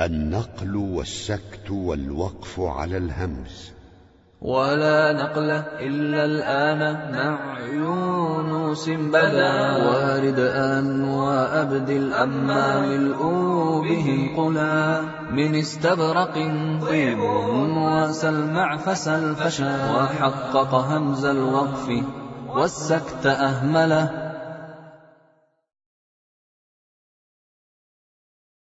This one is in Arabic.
النقل والسكت والوقف على الهمز ولا نقل إلا الآن مع يونس بدا. وارد أن وأبدل أما ملؤوا به قلا. من استبرق طيب وسلمع فسل فشا وحقق همز الوقف والسكت أهمله.